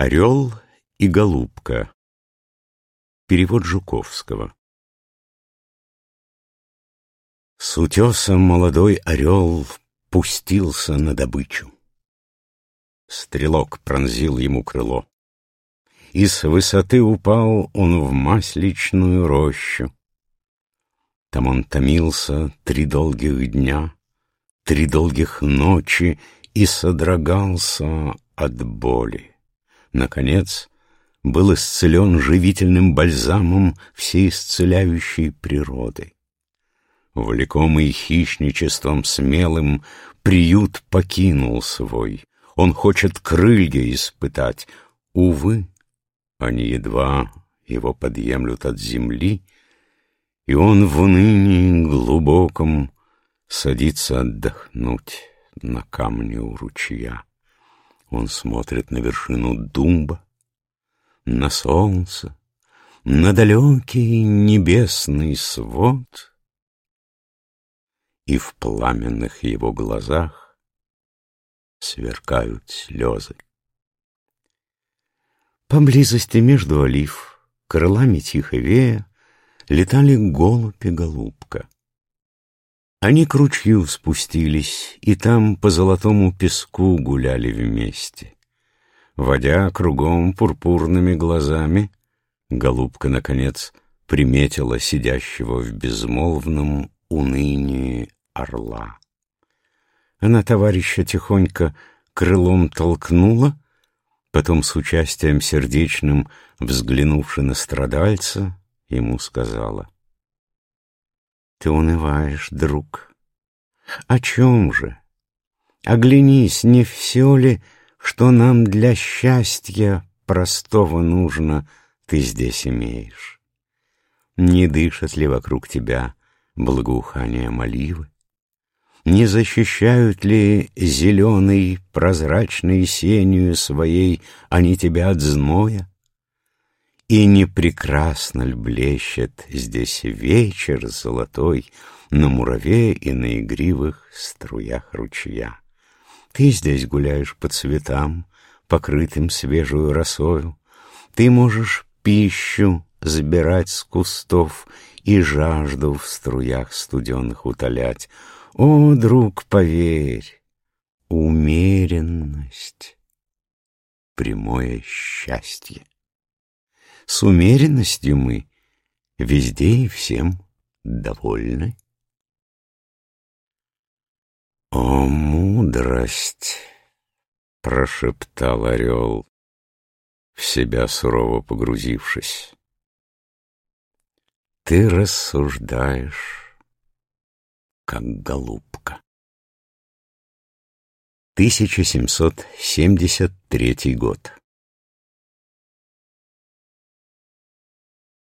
Орел и голубка. Перевод Жуковского. С утеса молодой орел пустился на добычу. Стрелок пронзил ему крыло. И с высоты упал он в масличную рощу. Там он томился три долгих дня, три долгих ночи и содрогался от боли наконец, был исцелен живительным бальзамом всеисцеляющей природы. Влекомый хищничеством смелым, приют покинул свой. Он хочет крылья испытать. Увы, они едва его подъемлют от земли, и он в унынии глубоком садится отдохнуть на камне у ручья. Он смотрит на вершину думба, на солнце, на далекий небесный свод, и в пламенных его глазах сверкают слезы. Поблизости между олив, крылами тихо вея, летали голубь и голубка. Они к ручью спустились, и там по золотому песку гуляли вместе. Водя кругом пурпурными глазами, голубка, наконец, приметила сидящего в безмолвном унынии орла. Она товарища тихонько крылом толкнула, потом с участием сердечным, взглянувши на страдальца, ему сказала — ты унываешь, друг. О чем же? Оглянись, не все ли, что нам для счастья простого нужно, ты здесь имеешь? Не дышат ли вокруг тебя благоухание моливы? Не защищают ли зеленой прозрачной сенью своей они тебя от зноя? И не прекрасно ль блещет здесь вечер золотой На мураве и на игривых струях ручья. Ты здесь гуляешь по цветам, покрытым свежую росою. Ты можешь пищу забирать с кустов И жажду в струях студенных утолять. О, друг, поверь, умеренность — прямое счастье. С умеренностью мы везде и всем довольны. «О, мудрость!» — прошептал орел, в себя сурово погрузившись. «Ты рассуждаешь, как голубка». 1773 год